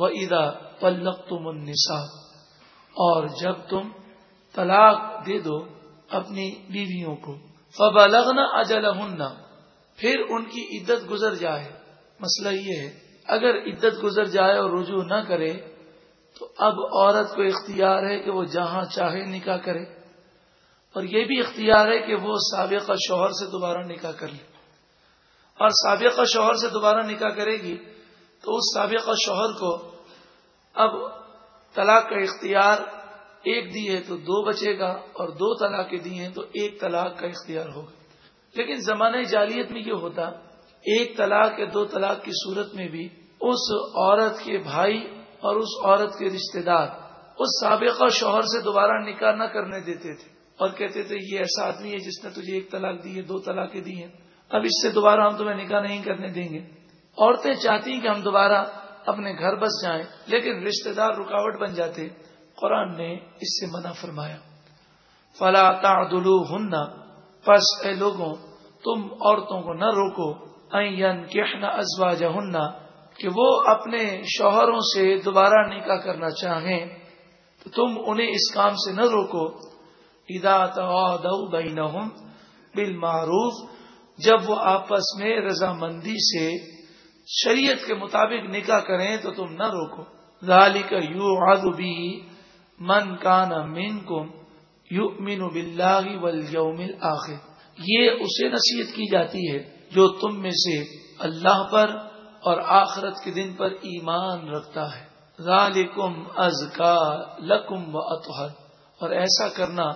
وہ ادا پلک تم اور جب تم طلاق دے دو اپنی بیویوں کو فبا لگنا اجل پھر ان کی عدت گزر جائے۔ مسئلہ یہ ہے، اگر عدت گزر جائے اور رجوع نہ کرے، تو اب عورت کو اختیار ہے کہ وہ جہاں چاہے نکاح کرے۔ اور یہ بھی اختیار ہے کہ وہ سابقہ شوہر سے دوبارہ نکاح کر لے۔ اور سابقہ شوہر سے دوبارہ نکاح کرے گی تو اس سابقہ شوہر کو اب طلاق کا اختیار ایک دی ہے تو دو بچے گا اور دو طلاقیں دی ہیں تو ایک طلاق کا اختیار ہوگا۔ لیکن زمانہ جالیت میں یہ ہوتا، ایک طلاق یا دو طلاق کی صورت میں بھی اس عورت کے بھائی اور اس عورت کے رشتہ دار اس سابقہ شوہر سے دوبارہ نکاح نہ کرنے دیتے تھے۔ اور کہتے تھے، یہ ایسا آدمی ہے جس نے تجھے ایک طلاق دی ہے، دو طلاقیں دی ہیں۔ اب اس سے دوبارہ ہم تمہیں نکاح نہیں کرنے دیں گے۔ عورتیں چاہتی ہیں کہ ہم دوبارہ اپنے گھر بس جائیں، لیکن رشتہ دار رکاوٹ بن جاتے، قرآن نے اس سے منع فرمایا۔ فلا تعدلو ہننا پس اے لوگوں، تم عورتوں کو نہ روکو۔ این کہنا ازوا کہ وہ اپنے شوہروں سے دوبارہ نکاح کرنا چاہیں۔ تو تم انہیں اس کام سے نہ روکو۔ ادا بینہم بالمعروف، جب وہ آپس میں رضامندی سے شریعت کے مطابق نکاح کریں تو تم نہ روکو۔ ذالک یو بھی من کان من کم یو مین بلّہ آخر یہ اسے نصیحت کی جاتی ہے جو تم میں سے اللہ پر اور آخرت کے دن پر ایمان رکھتا ہے۔ ذالکم ازکا لکم و اطہر۔ اور ایسا کرنا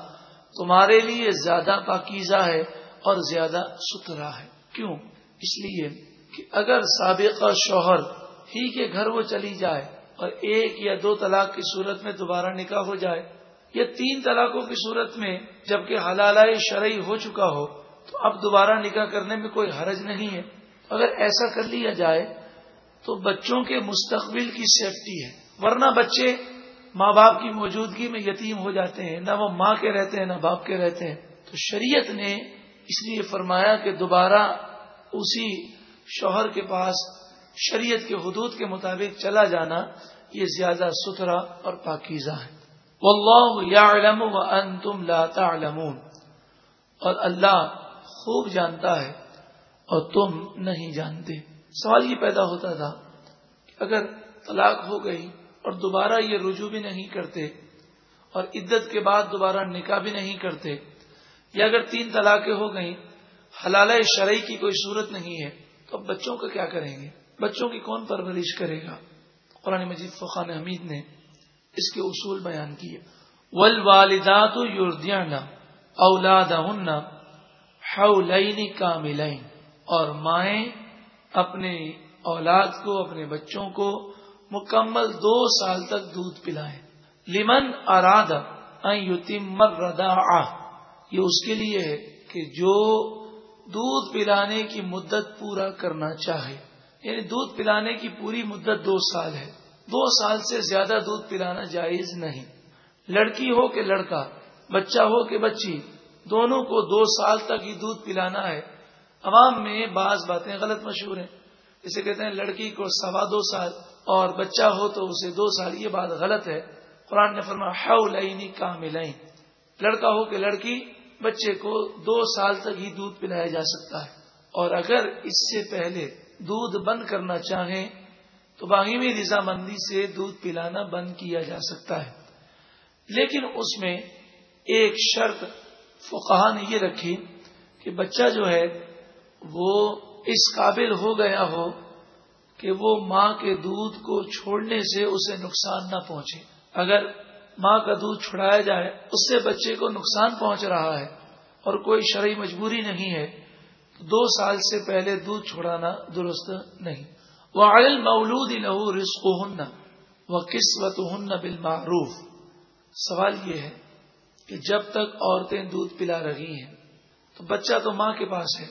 تمہارے لیے زیادہ پاکیزہ ہے اور زیادہ ستھرا ہے۔ کیوں؟ اس لیے کہ اگر سابقہ شوہر ہی کے گھر وہ چلی جائے اور ایک یا دو طلاق کی صورت میں دوبارہ نکاح ہو جائے یا تین طلاقوں کی صورت میں جبکہ حلال شرعی ہو چکا ہو، تو اب دوبارہ نکاح کرنے میں کوئی حرج نہیں ہے۔ اگر ایسا کر لیا جائے تو بچوں کے مستقبل کی سیفٹی ہے۔ ورنہ بچے ماں باپ کی موجودگی میں یتیم ہو جاتے ہیں، نہ وہ ماں کے رہتے ہیں، نہ باپ کے رہتے ہیں۔ تو شریعت نے اس لیے فرمایا کہ دوبارہ اسی شوہر کے پاس، شریعت کے حدود کے مطابق چلا جانا، یہ زیادہ ستھرا اور پاکیزہ ہے۔ واللہ یعلم وانتم لا تعلمون۔ اور اللہ خوب جانتا ہے اور تم نہیں جانتے۔ سوال یہ پیدا ہوتا تھا کہ اگر طلاق ہو گئی اور دوبارہ یہ رجوع بھی نہیں کرتے اور عدت کے بعد دوبارہ نکاح بھی نہیں کرتے، یا اگر تین طلاقیں ہو گئیں حلال شرعی کی کوئی صورت نہیں ہے تو اب بچوں کا کیا کریں گے؟ بچوں کی کون پرورش کرے گا؟ قرآن مجید فقان حمید نے اس کے اصول بیان کیے۔ ول والدات اولاد کاملین اور مائیں اپنے اولاد کو، اپنے بچوں کو مکمل دو سال تک دودھ پلائیں۔ لمن اراد ردا یہ اس کے لیے ہے کہ جو دودھ پلانے کی مدت پورا کرنا چاہے یعنی دودھ پلانے کی پوری مدت دو سال ہے۔ دو سال سے زیادہ دودھ پلانا جائز نہیں۔ لڑکی ہو کہ لڑکا، بچہ ہو کہ بچی، دونوں کو دو سال تک ہی دودھ پلانا ہے۔ عوام میں بعض باتیں غلط مشہور ہیں۔ جسے کہتے ہیں لڑکی کو سوا دو سال اور بچہ ہو تو اسے دو سال، یہ بات غلط ہے۔ قرآن نے فرما ہی کام لڑکا ہو کہ لڑکی بچے کو دو سال تک ہی دودھ پلایا جا سکتا ہے۔ اور اگر اس سے پہلے دودھ بند کرنا چاہیں، تو باغیمی رضامندی سے دودھ پلانا بند کیا جا سکتا ہے۔ لیکن اس میں ایک شرط فقہ نے یہ رکھی کہ بچہ جو ہے، وہ اس قابل ہو گیا ہو کہ وہ ماں کے دودھ کو چھوڑنے سے اسے نقصان نہ پہنچے۔ اگر ماں کا دودھ چھڑایا جائے، اس سے بچے کو نقصان پہنچ رہا ہے اور کوئی شرعی مجبوری نہیں ہے تو دو سال سے پہلے دودھ چھڑانا درست نہیں۔ وہ عل مولود لہو رسق ہن وہ قسمت ہن بالمعروف۔ سوال یہ ہے کہ جب تک عورتیں دودھ پلا رہی ہیں، تو بچہ تو ماں کے پاس ہے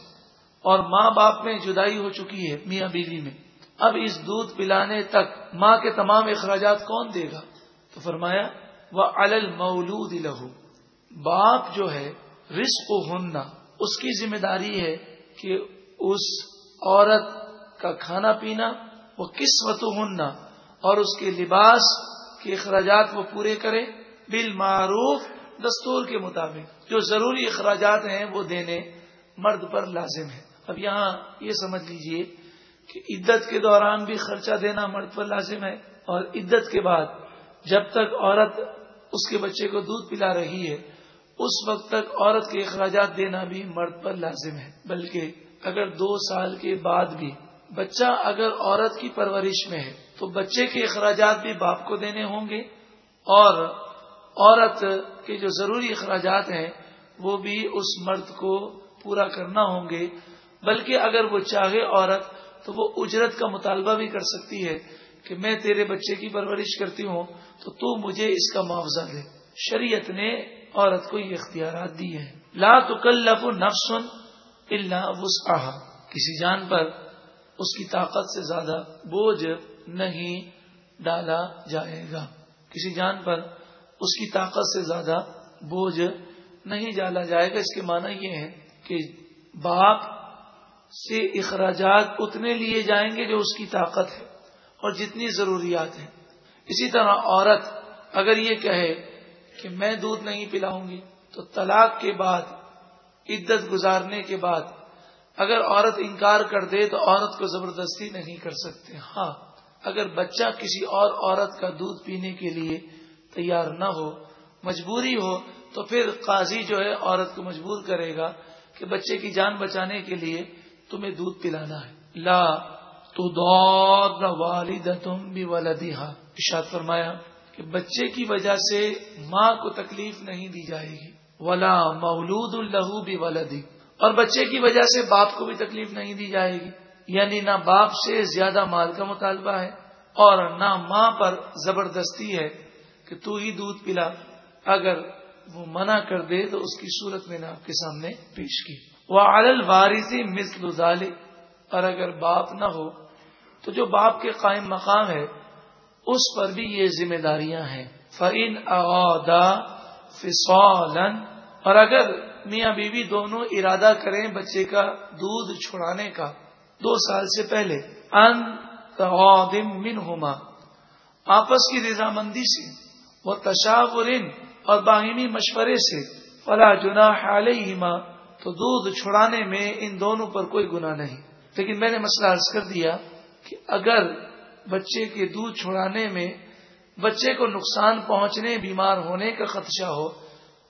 اور ماں باپ میں جدائی ہو چکی ہے میاں بیوی میں۔ اب اس دودھ پلانے تک ماں کے تمام اخراجات کون دے گا؟ تو فرمایا وہ الل مولود لہو۔ باپ جو ہے رسق ہننا، اس کی ذمہ داری ہے کہ اس عورت کا کھانا پینا وہ قسمت ہننا اور اس کے لباس کے اخراجات وہ پورے کرے۔ بالمعروف، دستور کے مطابق۔ جو ضروری اخراجات ہیں وہ دینے مرد پر لازم ہے اب یہاں یہ سمجھ لیجیے کہ عدت کے دوران بھی خرچہ دینا مرد پر لازم ہے اور عدت کے بعد جب تک عورت اس کے بچے کو دودھ پلا رہی ہے، اس وقت تک عورت کے اخراجات دینا بھی مرد پر لازم ہے۔ بلکہ اگر دو سال کے بعد بھی بچہ اگر عورت کی پرورش میں ہے، تو بچے کے اخراجات بھی باپ کو دینے ہوں گے اور عورت کے جو ضروری اخراجات ہیں، وہ بھی اس مرد کو پورا کرنا ہوں گے۔ بلکہ اگر وہ چاہے عورت، تو وہ اجرت کا مطالبہ بھی کر سکتی ہے۔ کہ میں تیرے بچے کی پرورش کرتی ہوں، تو تو مجھے اس کا معاوضہ دے۔ شریعت نے عورت کو یہ اختیارات دی ہیں۔ لا تکلف نفس الا وسعها کسی جان پر اس کی طاقت سے زیادہ بوجھ نہیں ڈالا جائے گا۔ کسی جان پر اس کی طاقت سے زیادہ بوجھ نہیں ڈالا جائے گا۔ اس کے معنی یہ ہے کہ باپ سے اخراجات اتنے لیے جائیں گے جو اس کی طاقت ہے۔ اور جتنی ضروریات ہیں۔ اسی طرح عورت اگر یہ کہے کہ میں دودھ نہیں پلاؤں گی، تو طلاق کے بعد، عدت گزارنے کے بعد اگر عورت انکار کر دے تو عورت کو زبردستی نہیں کر سکتے۔ ہاں اگر بچہ کسی اور عورت کا دودھ پینے کے لیے تیار نہ ہو، مجبوری ہو، تو پھر قاضی جو ہے عورت کو مجبور کرے گا کہ بچے کی جان بچانے کے لیے تمہیں دودھ پلانا ہے۔ لا تو دور والد تم بھی ولدیہ اشاد فرمایا کہ بچے کی وجہ سے ماں کو تکلیف نہیں دی جائے گی۔ ولا مولود الہو بھی ولدی اور بچے کی وجہ سے باپ کو بھی تکلیف نہیں دی جائے گی۔ یعنی نہ باپ سے زیادہ مال کا مطالبہ ہے اور نہ ماں پر زبردستی ہے کہ تو ہی دودھ پلا۔ اگر وہ منع کر دے تو اس کی صورت میں نے آپ کے سامنے پیش کی۔ وہ عالل وارثی مثل اور اگر باپ نہ ہو تو جو باپ کے قائم مقام ہے، اس پر بھی یہ ذمہ داریاں ہیں۔ فعین اغدا فسولن اور اگر میاں بیوی دونوں ارادہ کریں بچے کا دودھ چھڑانے کا، دو سال سے پہلے ان من ہوما آپس کی رضامندی سے وہ تشاور اور باہمی مشورے سے، فلا جنا حال تو دودھ چھڑانے میں ان دونوں پر کوئی گنا نہیں۔ لیکن میں نے مسئلہ عرض کر دیا کہ اگر بچے کے دودھ چھڑانے میں بچے کو نقصان پہنچنے، بیمار ہونے کا خدشہ ہو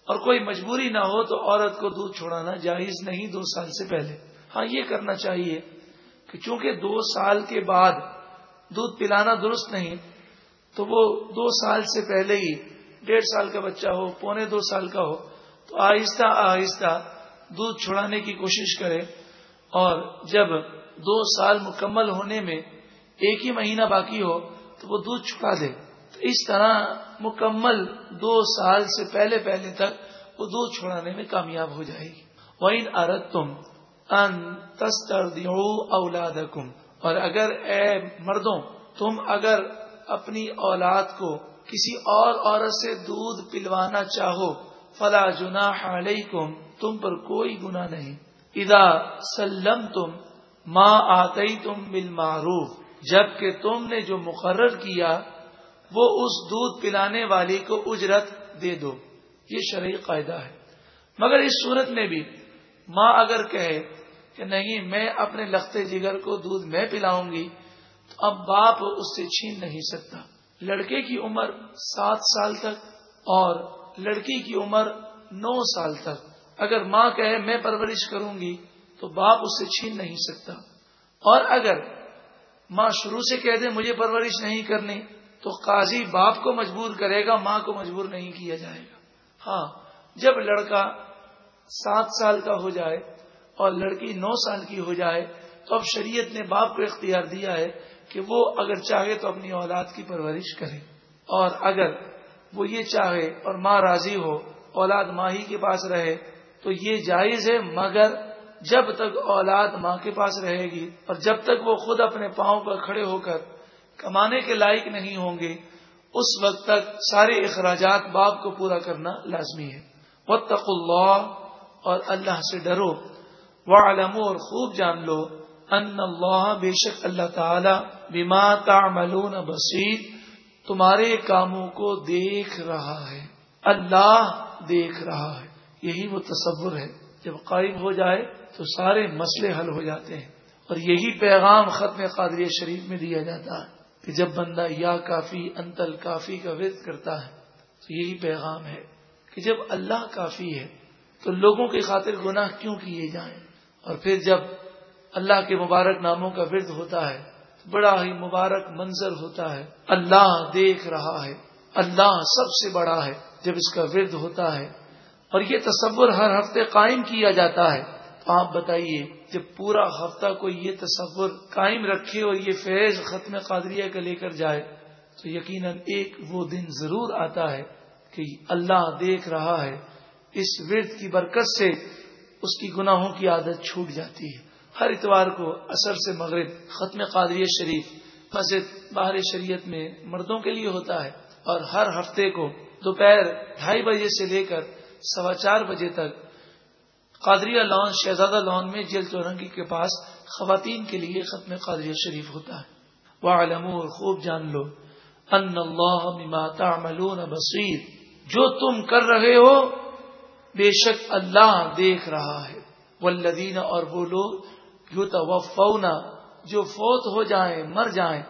اور کوئی مجبوری نہ ہو تو عورت کو دودھ چھوڑانا جائز نہیں دو سال سے پہلے۔ ہاں یہ کرنا چاہیے کہ چونکہ دو سال کے بعد دودھ پلانا درست نہیں، تو وہ دو سال سے پہلے ہی ڈیڑھ سال کا بچہ ہو، پونے دو سال کا ہو، تو آہستہ آہستہ دودھ چھڑانے کی کوشش کرے اور جب دو سال مکمل ہونے میں ایک ہی مہینہ باقی ہو تو وہ دودھ چھڑا دے۔ تو اس طرح مکمل دو سال سے پہلے پہلے تک وہ دودھ چھوڑانے میں کامیاب ہو جائے گی۔ وہ ان تم ان تستر اولاد اور اگر اے مردوں، تم اگر اپنی اولاد کو کسی اور عورت سے دودھ پلوانا چاہو، فلا جنا علیکم، تم پر کوئی گنا نہیں۔ ادا سلم تم ماں آتے تم بالمعروف جبکہ تم نے جو مقرر کیا، وہ اس دودھ پلانے والی کو اجرت دے دو۔ یہ شرعی قاعدہ ہے۔ مگر اس صورت میں بھی ماں اگر کہے کہ نہیں، میں اپنے لختے جگر کو دودھ میں پلاؤں گی، تو اب باپ اس سے چھین نہیں سکتا۔ لڑکے کی عمر سات سال تک اور لڑکی کی عمر نو سال تک۔ اگر ماں کہے، میں پرورش کروں گی تو باپ اس سے چھین نہیں سکتا۔ اور اگر ماں شروع سے کہہ دے مجھے پرورش نہیں کرنی، تو قاضی باپ کو مجبور کرے گا، ماں کو مجبور نہیں کیا جائے گا۔ ہاں جب لڑکا سات سال کا ہو جائے اور لڑکی نو سال کی ہو جائے، تو اب شریعت نے باپ کو اختیار دیا ہے کہ وہ اگر چاہے تو اپنی اولاد کی پرورش کرے۔ اور اگر وہ یہ چاہے اور ماں راضی ہو، اولاد ماں ہی کے پاس رہے، تو یہ جائز ہے، مگر جب تک اولاد ماں کے پاس رہے گی اور جب تک وہ خود اپنے پاؤں پر کھڑے ہو کر کمانے کے لائق نہیں ہوں گے، اس وقت تک سارے اخراجات باپ کو پورا کرنا لازمی ہے۔ وطق اللہ اور اللہ سے ڈرو۔ وہ اور خوب جان لو۔ ان اللہ بے شک اللہ تعالی بیما تعملون بصیر تمہارے کاموں کو دیکھ رہا ہے۔ اللہ دیکھ رہا ہے۔ یہی وہ تصور ہے۔ جب قائم ہو جائے تو سارے مسئلے حل ہو جاتے ہیں اور یہی پیغام ختم قادری شریف میں دیا جاتا ہے کہ جب بندہ یا کافی انتل کافی کا ورد کرتا ہے تو یہی پیغام ہے کہ جب اللہ کافی ہے تو لوگوں کی خاطر گناہ کیوں کیے جائیں؟ اور پھر جب اللہ کے مبارک ناموں کا ورد ہوتا ہے تو بڑا ہی مبارک منظر ہوتا ہے۔ اللہ دیکھ رہا ہے۔ اللہ سب سے بڑا ہے۔ جب اس کا ورد ہوتا ہے اور یہ تصور ہر ہفتے قائم کیا جاتا ہے۔ تو آپ بتائیے جب پورا ہفتہ کوئی یہ تصور قائم رکھے اور یہ فیض ختم قادریہ کا لے کر جائے، تو یقیناً ایک وہ دن ضرور آتا ہے کہ اللہ دیکھ رہا ہے۔ اس ورد کی برکت سے اس کی گناہوں کی عادت چھوٹ جاتی ہے۔ ہر اتوار کو اثر سے مغرب ختم قادری شریف مسجد باہر شریعت میں مردوں کے لیے ہوتا ہے اور ہر ہفتے کو دوپہر ڈھائی بجے سے لے کر سوا چار بجے تک قادریہ لان، شہزادہ لان میں جیل چورنگی کے پاس خواتین کے لیے ختم قادریہ شریف ہوتا ہے۔ وہ علم اور خوب جان لو ان اللہ تعملون بصیر جو تم کر رہے ہو، بے شک اللہ دیکھ رہا ہے۔ والذین اور وہ لوگ یو تو جو فوت ہو جائیں، مر جائیں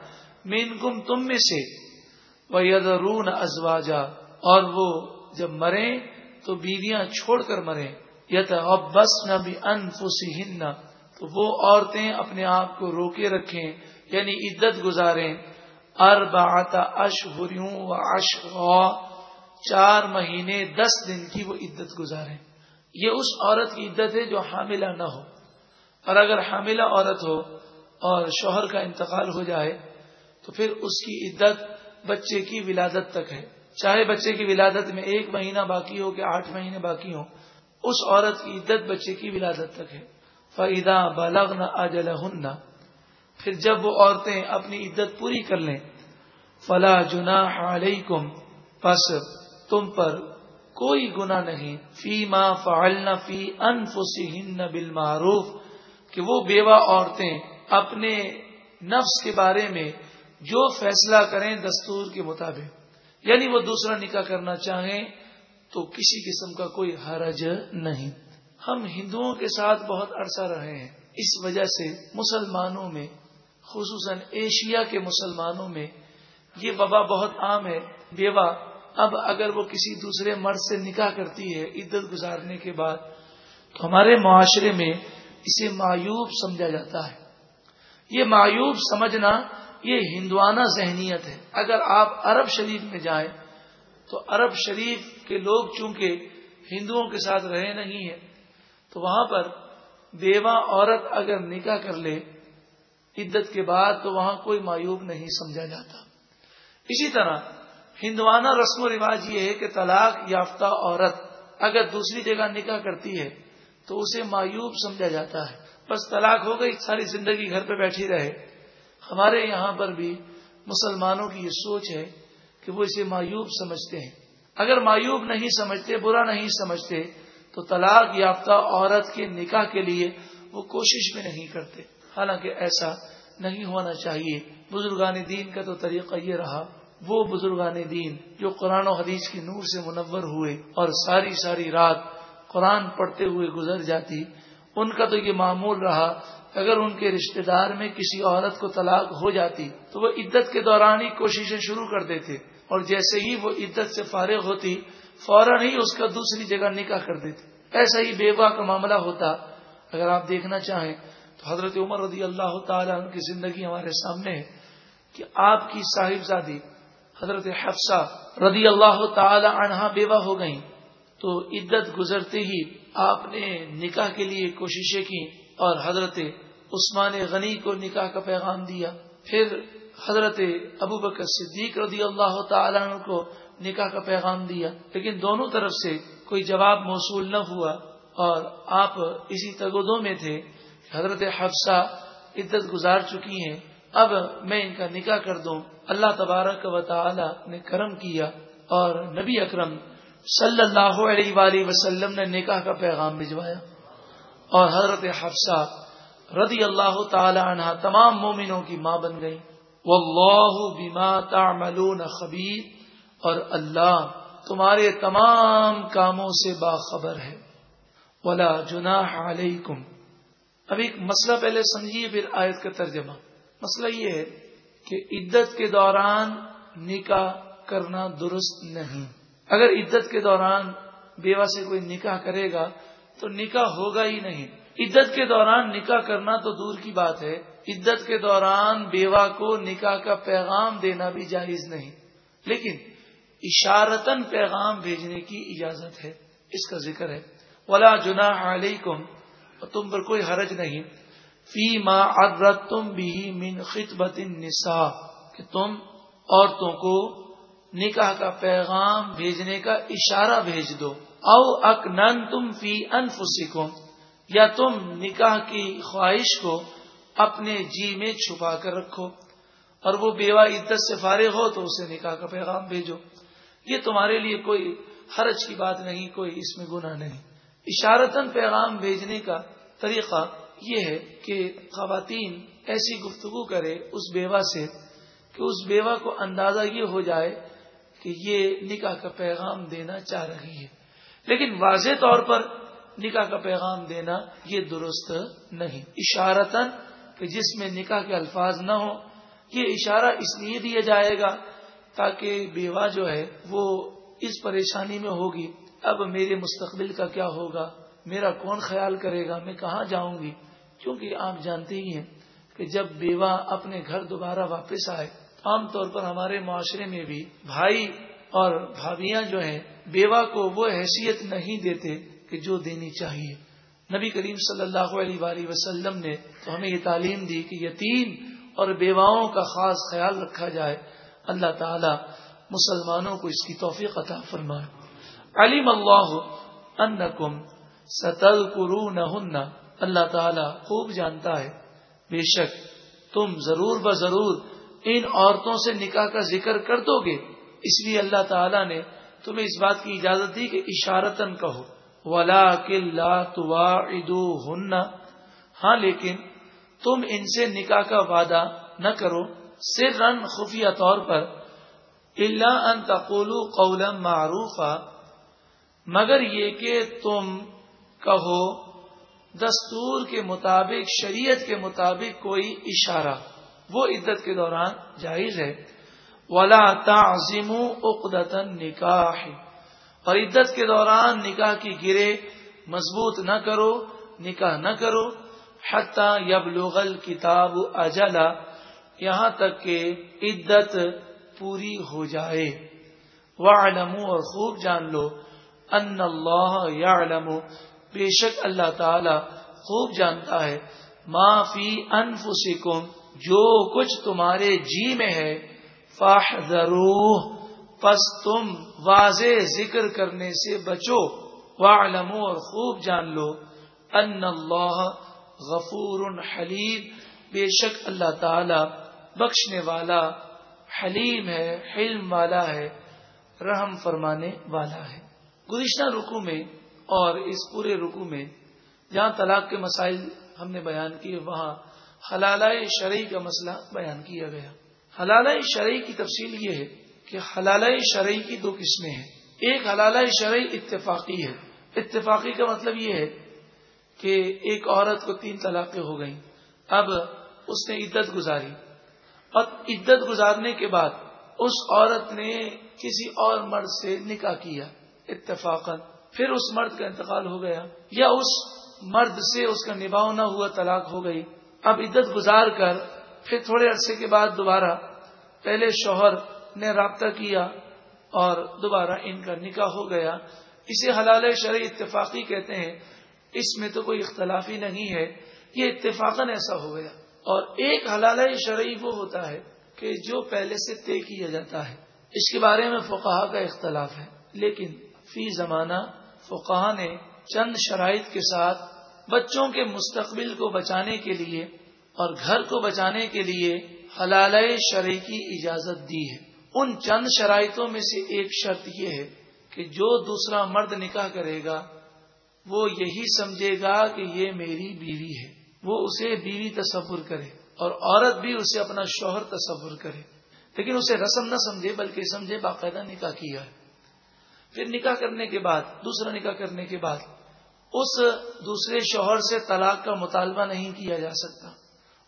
مین گم تم میں سے۔ وہ ازواجا اور وہ جب مریں تو بیویاں چھوڑ کر مریں۔ یت بس نہ بھی انفسن تو وہ عورتیں اپنے آپ کو روکے رکھیں یعنی عدت گزاریں۔ اربعت اشہریوں و اشغا چار مہینے، دس دن کی وہ عدت گزاریں۔ یہ اس عورت کی عدت ہے جو حاملہ نہ ہو۔ اور اگر حاملہ عورت ہو اور شوہر کا انتقال ہو جائے، تو پھر اس کی عدت بچے کی ولادت تک ہے۔ چاہے بچے کی ولادت میں ایک مہینہ باقی ہو کہ آٹھ مہینے باقی ہوں، اس عورت کی عدت بچے کی ولادت تک ہے۔ فعدا بالغ نہ پھر جب وہ عورتیں اپنی عدت پوری کر لیں، فلا جنا علیکم پس تم پر کوئی گنا نہیں۔ فی ما فعلنا فی انفسہن بالمعروف، کہ وہ بیوہ عورتیں اپنے نفس کے بارے میں جو فیصلہ کریں دستور کے مطابق۔ یعنی وہ دوسرا نکاح کرنا چاہیں تو کسی قسم کا کوئی حرج نہیں۔ ہم ہندوؤں کے ساتھ بہت عرصہ رہے ہیں۔ اس وجہ سے مسلمانوں میں، خصوصاً ایشیا کے مسلمانوں میں، یہ وبا بہت عام ہے۔ بیوہ، اب اگر وہ کسی دوسرے مرد سے نکاح کرتی ہے عدت گزارنے کے بعد، تو ہمارے معاشرے میں اسے معیوب سمجھا جاتا ہے۔ یہ معیوب سمجھنا یہ ہندوانہ ذہنیت ہے۔ اگر آپ عرب شریف میں جائیں تو عرب شریف کے لوگ چونکہ ہندوؤں کے ساتھ رہے نہیں ہیں، تو وہاں پر بیوہ عورت اگر نکاح کر لے عدت کے بعد تو وہاں کوئی معیوب نہیں سمجھا جاتا۔ اسی طرح ہندوانہ رسم و رواج یہ ہے کہ طلاق یافتہ عورت اگر دوسری جگہ نکاح کرتی ہے تو اسے معیوب سمجھا جاتا ہے۔ بس طلاق ہو گئی، ساری زندگی گھر پہ بیٹھی رہے۔ ہمارے یہاں پر بھی مسلمانوں کی یہ سوچ ہے کہ وہ اسے معیوب سمجھتے ہیں۔ اگر معیوب نہیں سمجھتے، برا نہیں سمجھتے، تو طلاق یافتہ عورت کے نکاح کے لیے وہ کوشش بھی نہیں کرتے۔ حالانکہ ایسا نہیں ہونا چاہیے۔ بزرگان دین کا تو طریقہ یہ رہا، وہ بزرگان دین جو قرآن و حدیث کی نور سے منور ہوئے اور ساری ساری رات قرآن پڑھتے ہوئے گزر جاتی، ان کا تو یہ معمول رہا اگر ان کے رشتہ دار میں کسی عورت کو طلاق ہو جاتی تو وہ عدت کے دوران ہی کوششیں شروع کر دیتے اور جیسے ہی وہ عدت سے فارغ ہوتی، فوراً ہی اس کا دوسری جگہ نکاح کر دیتے۔ ایسا ہی بیوہ کا معاملہ ہوتا۔ اگر آپ دیکھنا چاہیں تو حضرت عمر رضی اللہ تعالیٰ کی زندگی ہمارے سامنے ہے کہ آپ کی صاحبزادی حضرت حفصہ رضی اللہ تعالی عنہا بیوہ ہو گئیں۔ تو عدت گزرتے ہی آپ نے نکاح کے لیے کوششیں کی اور حضرت عثمان غنی کو نکاح کا پیغام دیا۔ پھر حضرت ابو بکر صدیق رضی اللہ تعالیٰ عنہ کو نکاح کا پیغام دیا۔ لیکن دونوں طرف سے کوئی جواب موصول نہ ہوا اور آپ اسی تگودوں میں تھے۔ حضرت حفصہ عدت گزار چکی ہیں۔ اب میں ان کا نکاح کر دوں۔ اللہ تبارک و تعالی نے کرم کیا اور نبی اکرم صلی اللہ علیہ وآلہ وسلم نے نکاح کا پیغام بھجوایا۔ اور حضرت حفصہ رضی اللہ تعالی عنہ تمام مومنوں کی ماں بن گئی واللہ بما تعملون خبیر۔ اور اللہ تمہارے تمام کاموں سے باخبر ہے۔ ولا جناح علیکم۔ اب ایک مسئلہ پہلے سمجھیے، پھر آیت کا ترجمہ۔ مسئلہ یہ ہے کہ عدت کے دوران نکاح کرنا درست نہیں۔ اگر عدت کے دوران بیوہ سے کوئی نکاح کرے گا تو نکاح ہوگا ہی نہیں۔ عدت کے دوران نکاح کرنا تو دور کی بات ہے، عدت کے دوران بیوہ کو نکاح کا پیغام دینا بھی جائز نہیں۔ لیکن اشارتن پیغام بھیجنے کی اجازت ہے، اس کا ذکر ہے۔ ولا جنا علیکم تم پر کوئی حرج نہیں۔ فی ما ادرت تم بھی من خطبت النساء، کہ تم عورتوں کو نکاح کا پیغام بھیجنے کا اشارہ بھیج دو۔ او اک نن تم فی انفسکم یا تم نکاح کی خواہش کو اپنے جی میں چھپا کر رکھو اور وہ بیوہ عدت سے فارغ ہو تو اسے نکاح کا پیغام بھیجو۔ یہ تمہارے لیے کوئی حرج کی بات نہیں، کوئی اس میں گناہ نہیں۔ اشارتن پیغام بھیجنے کا طریقہ یہ ہے کہ خواتین ایسی گفتگو کرے اس بیوہ سے کہ اس بیوہ کو اندازہ یہ ہو جائے کہ یہ نکاح کا پیغام دینا چاہ رہی ہے۔ لیکن واضح طور پر نکاح کا پیغام دینا یہ درست نہیں۔ اشارتن کہ جس میں نکاح کے الفاظ نہ ہو یہ اشارہ اس لیے دیا جائے گا تاکہ بیوہ جو ہے وہ اس پریشانی میں ہوگی، اب میرے مستقبل کا کیا ہوگا؟ میرا کون خیال کرے گا؟ میں کہاں جاؤں گی؟ کیونکہ آپ جانتے ہی ہیں کہ جب بیوہ اپنے گھر دوبارہ واپس آئے، عام طور پر ہمارے معاشرے میں بھی بھائی اور بھابیاں جو ہیں، بیوہ کو وہ حیثیت نہیں دیتے کہ جو دینی چاہیے۔ نبی کریم صلی اللہ علیہ وآلہ وسلم نے تو ہمیں یہ تعلیم دی کہ یتیم اور بیواؤں کا خاص خیال رکھا جائے۔ اللہ تعالی مسلمانوں کو اس کی توفیق عطا فرمائے۔ علیم اللہ انکم ستذکرونہن۔ اللہ تعالی خوب جانتا ہے۔ بے شک تم ضرور ب ضرور ان عورتوں سے نکاح کا ذکر کر دو گے۔ اس لیے اللہ تعالی نے تمہیں اس بات کی اجازت دی کہ اشارتن کہو۔ ولا ہن ہاں لیکن تم ان سے نکاح کا وعدہ نہ کرو۔ سر رن خفیہ طور پر۔ اللہ ان تقولو قولا معروف مگر یہ کہ تم کہو، دستور کے مطابق، شریعت کے مطابق کوئی اشارہ۔ وہ عدت کے دوران جائز ہے۔ ولا تعظیم اقدتن نکاح اور عدت کے دوران نکاح کی گرے مضبوط نہ کرو، نکاح نہ کرو، حتیٰ یبلغ کتاب اجلا، یہاں تک کہ عدت پوری ہو جائے۔ وعلمو اور خوب جان لو ان اللہ یعلم۔ بے شک اللہ تعالی خوب جانتا ہے۔ ما فی انفسکم، جو کچھ تمہارے جی میں ہے فاحذروه پس تم واضح ذکر کرنے سے بچو۔ وعلمو اور خوب جان لو۔ ان اللہ غفور حلیم۔ بے شک اللہ تعالی بخشنے والا، حلیم ہے، حلم والا ہے، رحم فرمانے والا ہے۔ گزشتہ رکو میں اور اس پورے رکو میں جہاں طلاق کے مسائل ہم نے بیان کیے، وہاں حلالہ شرعی کا مسئلہ بیان کیا گیا۔ حلالہ شرعی کی تفصیل یہ ہے کہ حلالہ شرعی کی دو قسمیں ہیں۔ ایک حلالہ شرعی اتفاقی ہے۔ اتفاقی کا مطلب یہ ہے کہ ایک عورت کو تین طلاقیں ہو گئیں۔ اب اس نے عدت گزاری۔ اور عدت گزارنے کے بعد اس عورت نے کسی اور مرد سے نکاح کیا اتفاق پھر اس مرد کا انتقال ہو گیا۔ یا اس مرد سے اس کا نباؤ نہ ہوا، طلاق ہو گئی۔ اب عدت گزار کر پھر تھوڑے عرصے کے بعد دوبارہ پہلے شوہر نے رابطہ کیا اور دوبارہ ان کا نکاح ہو گیا۔ اسے حلال شرعی اتفاقی کہتے ہیں۔ اس میں تو کوئی اختلافی نہیں ہے۔ یہ اتفاقاً ایسا ہو گیا۔ اور ایک حلال شرعی وہ ہوتا ہے کہ جو پہلے سے طے کیا جاتا ہے۔ اس کے بارے میں فقہ کا اختلاف ہے۔ لیکن فی زمانہ فقہ نے چند شرائط کے ساتھ بچوں کے مستقبل کو بچانے کے لیے اور گھر کو بچانے کے لیے حلال شرعی کی اجازت دی ہے۔ ان چند شرائطوں میں سے ایک شرط یہ ہے کہ جو دوسرا مرد نکاح کرے گا، وہ یہی سمجھے گا کہ یہ میری بیوی ہے۔ وہ اسے بیوی تصور کرے اور عورت بھی اسے اپنا شوہر تصور کرے۔ لیکن اسے رسم نہ سمجھے، بلکہ سمجھے باقاعدہ نکاح کیا ہے۔ پھر نکاح کرنے کے بعد، دوسرا نکاح کرنے کے بعد، اس دوسرے شوہر سے طلاق کا مطالبہ نہیں کیا جا سکتا۔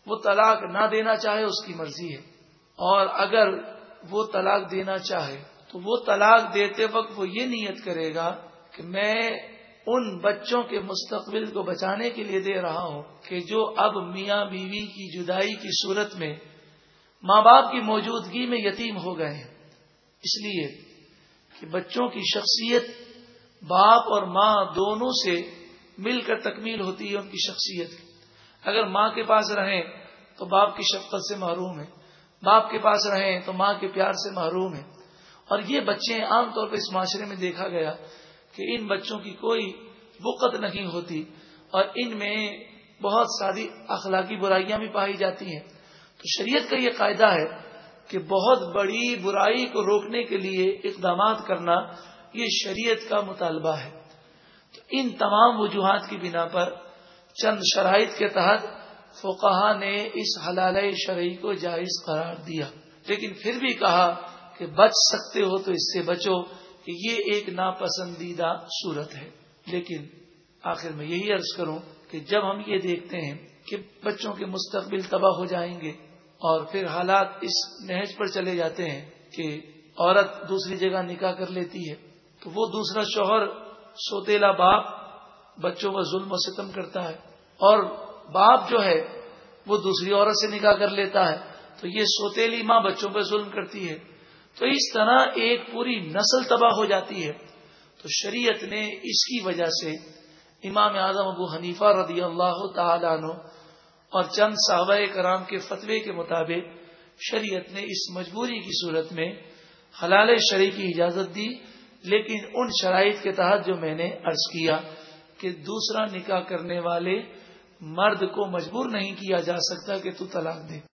وہ طلاق نہ دینا چاہے، اس کی مرضی ہے۔ اور اگر وہ طلاق دینا چاہے تو وہ طلاق دیتے وقت وہ یہ نیت کرے گا کہ میں ان بچوں کے مستقبل کو بچانے کے لیے دے رہا ہوں کہ جو اب میاں بیوی کی جدائی کی صورت میں ماں باپ کی موجودگی میں یتیم ہو گئے ہیں۔ اس لیے کہ بچوں کی شخصیت باپ اور ماں دونوں سے مل کر تکمیل ہوتی ہے ان کی شخصیت اگر ماں کے پاس رہیں تو باپ کی شفقت سے محروم ہے باپ کے پاس رہیں تو ماں کے پیار سے محروم ہے اور یہ بچے عام طور پہ اس معاشرے میں دیکھا گیا کہ ان بچوں کی کوئی بقت نہیں ہوتی اور ان میں بہت ساری اخلاقی برائیاں بھی پائی جاتی ہیں۔ تو شریعت کا یہ قاعدہ ہے کہ بہت بڑی برائی کو روکنے کے لیے اقدامات کرنا یہ شریعت کا مطالبہ ہے۔ تو ان تمام وجوہات کی بنا پر چند شرائط کے تحت فوکہ نے اس حلال شرعی کو جائز قرار دیا۔ لیکن پھر بھی کہا کہ بچ سکتے ہو تو اس سے بچو کہ یہ ایک ناپسندیدہ صورت ہے۔ لیکن آخر میں یہی عرض کروں کہ جب ہم یہ دیکھتے ہیں کہ بچوں کے مستقبل تباہ ہو جائیں گے اور پھر حالات اس نہج پر چلے جاتے ہیں کہ عورت دوسری جگہ نکاح کر لیتی ہے، تو وہ دوسرا شوہر سوتےلا باپ بچوں کا ظلم و ستم کرتا ہے اور باپ جو ہے وہ دوسری عورت سے نکاح کر لیتا ہے تو یہ سوتےلی ماں بچوں پہ ظلم کرتی ہے تو اس طرح ایک پوری نسل تباہ ہو جاتی ہے تو شریعت نے اس کی وجہ سے امام اعظم ابو حنیفہ رضی اللہ تعالیٰ عنہ اور چند صحابہ کرام کے فتوے کے مطابق شریعت نے اس مجبوری کی صورت میں حلال شریع کی اجازت دی، لیکن ان شرائط کے تحت جو میں نے عرض کیا کہ دوسرا نکاح کرنے والے مرد کو مجبور نہیں کیا جا سکتا کہ تو طلاق دے۔